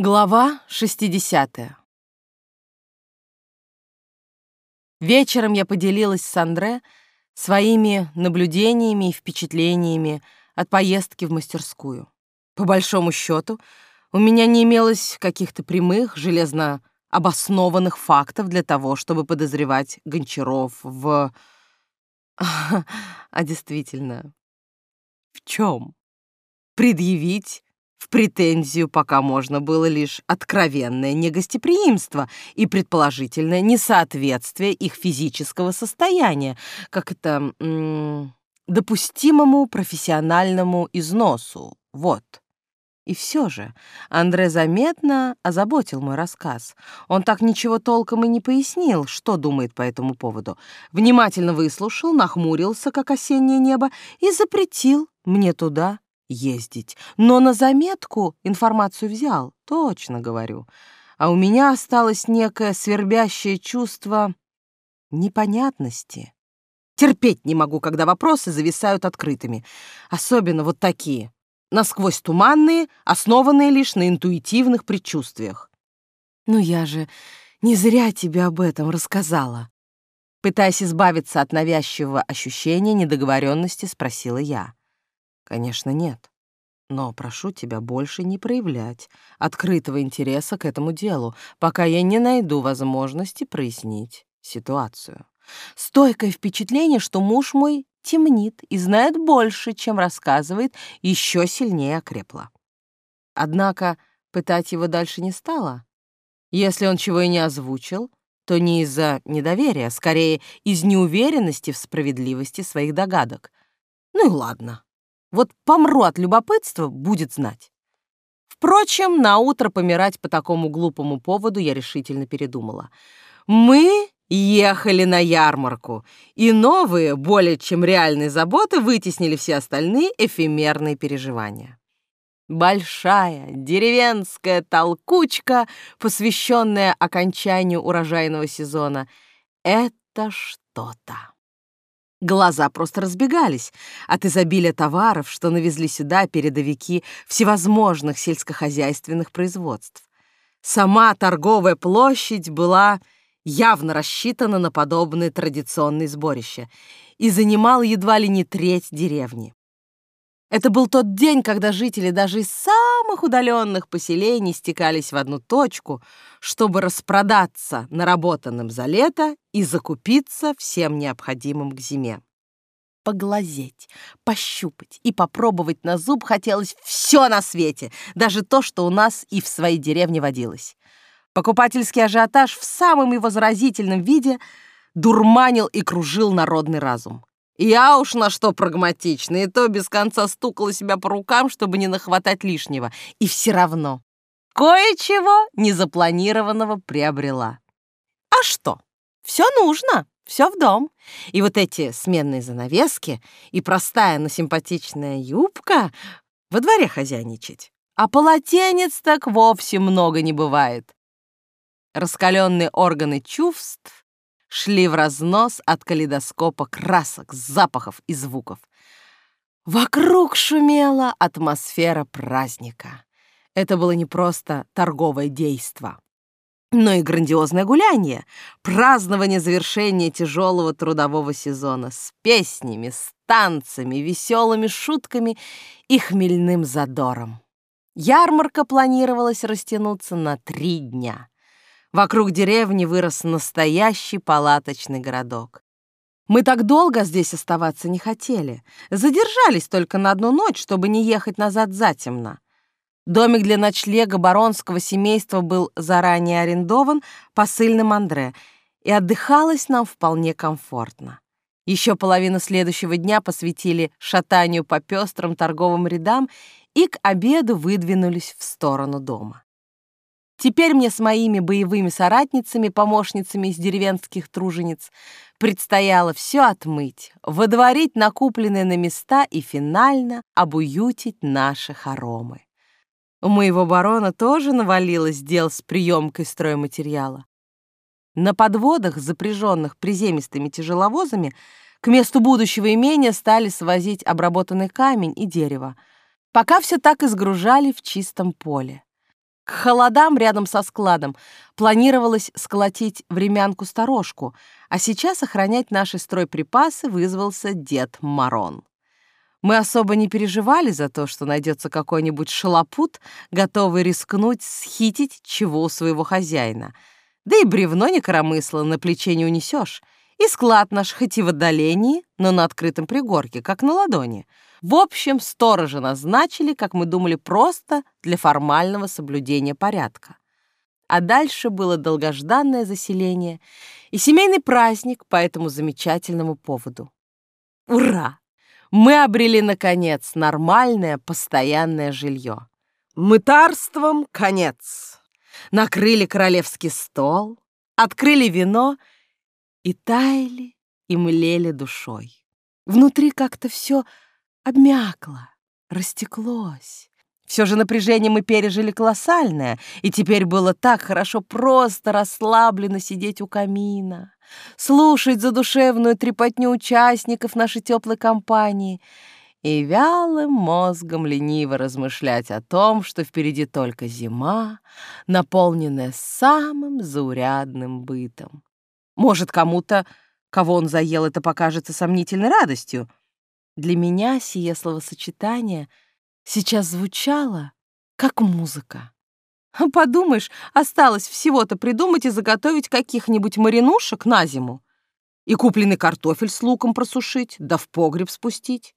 Глава 60 Вечером я поделилась с Андре своими наблюдениями и впечатлениями от поездки в мастерскую. По большому счету, у меня не имелось каких-то прямых, железно обоснованных фактов для того, чтобы подозревать Гончаров в... А действительно, в чем? Предъявить в претензию пока можно было лишь откровенное негостеприимство и предположительное несоответствие их физического состояния, как это... допустимому профессиональному износу. Вот. И все же Андре заметно озаботил мой рассказ. Он так ничего толком и не пояснил, что думает по этому поводу. Внимательно выслушал, нахмурился, как осеннее небо, и запретил мне туда ездить. Но на заметку информацию взял, точно говорю. А у меня осталось некое свербящее чувство непонятности. Терпеть не могу, когда вопросы зависают открытыми. Особенно вот такие насквозь туманные, основанные лишь на интуитивных предчувствиях. «Ну я же не зря тебе об этом рассказала». Пытаясь избавиться от навязчивого ощущения недоговоренности, спросила я. «Конечно, нет. Но прошу тебя больше не проявлять открытого интереса к этому делу, пока я не найду возможности прояснить ситуацию. Стойкое впечатление, что муж мой темнит и знает больше, чем рассказывает, еще сильнее окрепла. Однако пытать его дальше не стала. Если он чего и не озвучил, то не из-за недоверия, скорее из неуверенности в справедливости своих догадок. Ну и ладно. Вот помру от любопытства, будет знать. Впрочем, на утро помирать по такому глупому поводу я решительно передумала. Мы ехали на ярмарку, и новые, более чем реальные заботы вытеснили все остальные эфемерные переживания. Большая деревенская толкучка, посвященная окончанию урожайного сезона, это что-то. Глаза просто разбегались от изобилия товаров, что навезли сюда передовики всевозможных сельскохозяйственных производств. Сама торговая площадь была явно рассчитана на подобные традиционные сборища и занимал едва ли не треть деревни. Это был тот день, когда жители даже из самых удаленных поселений стекались в одну точку, чтобы распродаться наработанным за лето и закупиться всем необходимым к зиме. Поглазеть, пощупать и попробовать на зуб хотелось все на свете, даже то, что у нас и в своей деревне водилось. Покупательский ажиотаж в самом его заразительном виде дурманил и кружил народный разум. Я уж на что прагматична, и то без конца стукала себя по рукам, чтобы не нахватать лишнего. И все равно кое-чего незапланированного приобрела. А что? Все нужно, все в дом. И вот эти сменные занавески и простая, но симпатичная юбка во дворе хозяйничать. А полотенец так вовсе много не бывает. Раскаленные органы чувств шли в разнос от калейдоскопа красок, запахов и звуков. Вокруг шумела атмосфера праздника. Это было не просто торговое действо, но и грандиозное гуляние, празднование завершения тяжелого трудового сезона с песнями, с танцами, веселыми шутками и хмельным задором. Ярмарка планировалась растянуться на три дня — Вокруг деревни вырос настоящий палаточный городок. Мы так долго здесь оставаться не хотели. Задержались только на одну ночь, чтобы не ехать назад затемно. Домик для ночлега баронского семейства был заранее арендован посыльным Андре, и отдыхалось нам вполне комфортно. Еще половину следующего дня посвятили шатанию по пестрым торговым рядам и к обеду выдвинулись в сторону дома. Теперь мне с моими боевыми соратницами, помощницами из деревенских тружениц, предстояло все отмыть, водворить накупленные на места и финально обуютить наши хоромы. У моего барона тоже навалилось дел с приемкой стройматериала. На подводах, запряженных приземистыми тяжеловозами, к месту будущего имения стали свозить обработанный камень и дерево, пока все так и сгружали в чистом поле. К холодам рядом со складом планировалось сколотить времянку-сторожку, а сейчас охранять наши стройприпасы вызвался Дед Марон. Мы особо не переживали за то, что найдется какой-нибудь шалопут, готовый рискнуть схитить чего у своего хозяина. Да и бревно не коромысло на плече не унесешь. И склад наш хоть и в отдалении, но на открытом пригорке, как на ладони. В общем, сторожа назначили, как мы думали, просто для формального соблюдения порядка. А дальше было долгожданное заселение и семейный праздник по этому замечательному поводу. Ура! мы обрели, наконец, нормальное постоянное жилье. Мытарством конец. Накрыли королевский стол, открыли вино и таяли, и млели душой. Внутри как-то все обмякло, растеклось. Все же напряжение мы пережили колоссальное, и теперь было так хорошо просто расслабленно сидеть у камина слушать задушевную трепотню участников нашей теплой компании и вялым мозгом лениво размышлять о том, что впереди только зима, наполненная самым заурядным бытом. Может, кому-то, кого он заел, это покажется сомнительной радостью. Для меня сие словосочетание сейчас звучало как музыка. Подумаешь, осталось всего-то придумать и заготовить каких-нибудь маринушек на зиму. И купленный картофель с луком просушить, да в погреб спустить.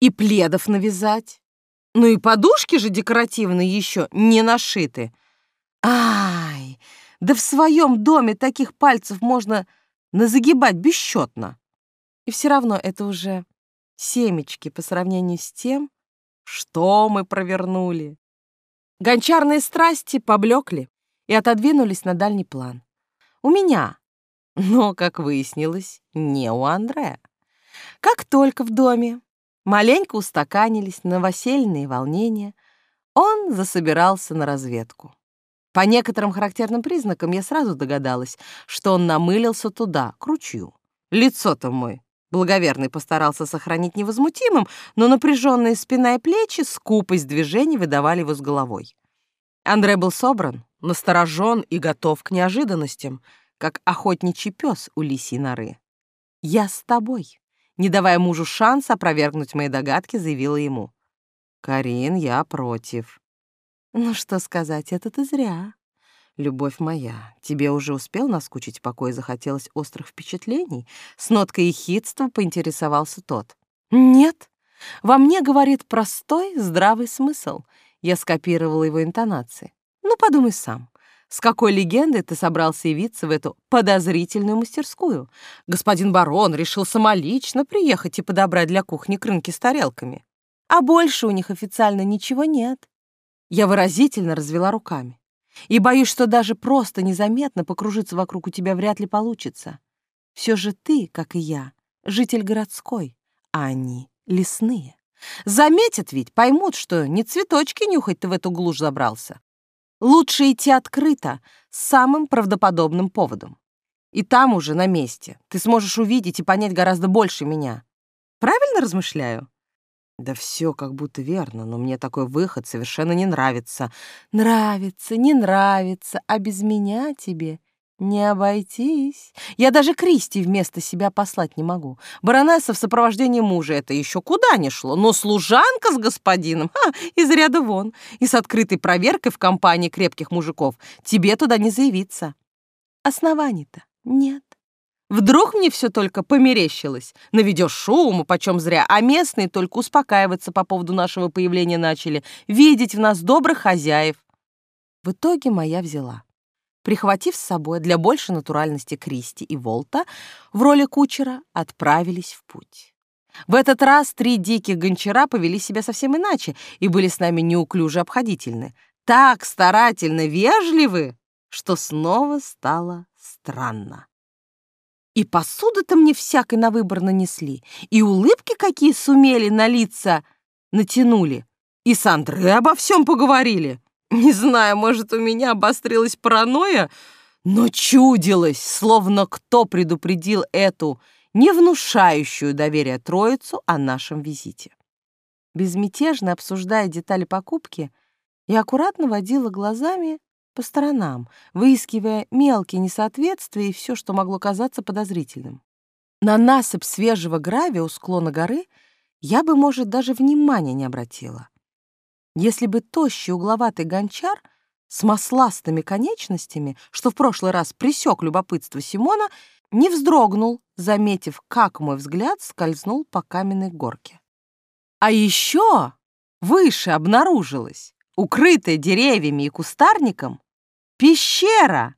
И пледов навязать. Ну и подушки же декоративные еще не нашиты. Ай, да в своем доме таких пальцев можно назагибать бесчетно. И все равно это уже семечки по сравнению с тем, что мы провернули. Гончарные страсти поблекли и отодвинулись на дальний план. У меня, но, как выяснилось, не у Андрея. Как только в доме маленько устаканились новосельные волнения, он засобирался на разведку. По некоторым характерным признакам я сразу догадалась, что он намылился туда, к ручью. Лицо-то мой Благоверный постарался сохранить невозмутимым, но напряженные спина и плечи, скупость движений выдавали его с головой. Андре был собран, насторожен и готов к неожиданностям, как охотничий пес у лисьей норы. «Я с тобой», — не давая мужу шанса опровергнуть мои догадки, заявила ему. «Карин, я против». «Ну что сказать, это ты зря. «Любовь моя, тебе уже успел наскучить покой и захотелось острых впечатлений?» С ноткой ехидства поинтересовался тот. «Нет, во мне говорит простой, здравый смысл». Я скопировала его интонации. «Ну, подумай сам. С какой легендой ты собрался явиться в эту подозрительную мастерскую? Господин барон решил самолично приехать и подобрать для кухни крынки с тарелками. А больше у них официально ничего нет». Я выразительно развела руками. И боюсь, что даже просто незаметно покружиться вокруг у тебя вряд ли получится. Все же ты, как и я, житель городской, а они лесные. Заметят ведь, поймут, что не цветочки нюхать ты в эту глушь забрался. Лучше идти открыто, с самым правдоподобным поводом. И там уже, на месте, ты сможешь увидеть и понять гораздо больше меня. Правильно размышляю? Да все как будто верно, но мне такой выход совершенно не нравится. Нравится, не нравится, а без меня тебе не обойтись. Я даже Кристи вместо себя послать не могу. Баронесса в сопровождении мужа это еще куда не шло, но служанка с господином, ха, из ряда вон, и с открытой проверкой в компании крепких мужиков тебе туда не заявиться. Оснований-то нет. Вдруг мне все только померещилось. Наведешь шуму, почем зря, а местные только успокаиваться по поводу нашего появления начали, видеть в нас добрых хозяев. В итоге моя взяла. Прихватив с собой для большей натуральности Кристи и Волта, в роли кучера отправились в путь. В этот раз три диких гончара повели себя совсем иначе и были с нами неуклюже обходительны, так старательно вежливы, что снова стало странно. И посуду-то мне всякой на выбор нанесли, и улыбки какие сумели на лица натянули, и с Андре обо всем поговорили. Не знаю, может, у меня обострилась паранойя, но чудилось, словно кто предупредил эту не внушающую доверие троицу о нашем визите. Безмятежно обсуждая детали покупки, и аккуратно водила глазами по сторонам, выискивая мелкие несоответствия и все, что могло казаться подозрительным. На насыпь свежего гравия у склона горы я бы, может, даже внимания не обратила. Если бы тощий угловатый гончар с масластыми конечностями, что в прошлый раз присек любопытство Симона, не вздрогнул, заметив, как мой взгляд скользнул по каменной горке. А еще выше обнаружилась, укрытая деревьями и кустарником, пещера.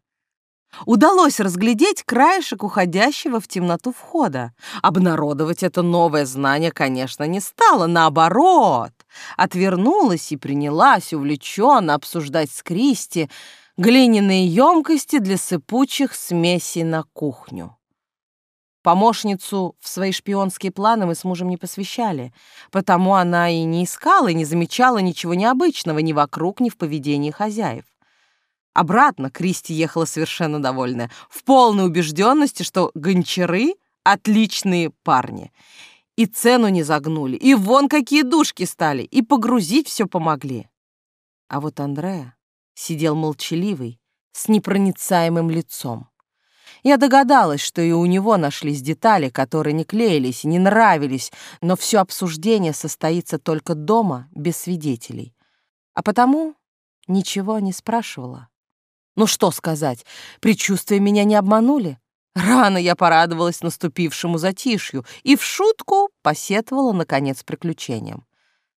Удалось разглядеть краешек уходящего в темноту входа. Обнародовать это новое знание, конечно, не стало. Наоборот, отвернулась и принялась увлеченно обсуждать с Кристи глиняные емкости для сыпучих смесей на кухню. Помощницу в свои шпионские планы мы с мужем не посвящали, потому она и не искала, и не замечала ничего необычного ни вокруг, ни в поведении хозяев. Обратно Кристи ехала совершенно довольная, в полной убежденности, что гончары — отличные парни. И цену не загнули, и вон какие душки стали, и погрузить все помогли. А вот Андреа сидел молчаливый, с непроницаемым лицом. Я догадалась, что и у него нашлись детали, которые не клеились и не нравились, но все обсуждение состоится только дома, без свидетелей. А потому ничего не спрашивала. Ну что сказать, предчувствия меня не обманули. Рано я порадовалась наступившему затишью и в шутку посетовала, наконец, приключениям.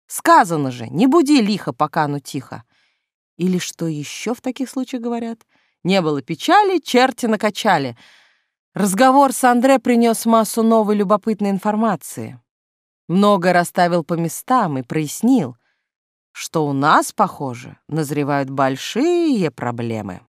Сказано же, не буди лихо, пока оно тихо. Или что еще в таких случаях говорят? Не было печали, черти накачали. Разговор с Андре принес массу новой любопытной информации. Много расставил по местам и прояснил, что у нас, похоже, назревают большие проблемы.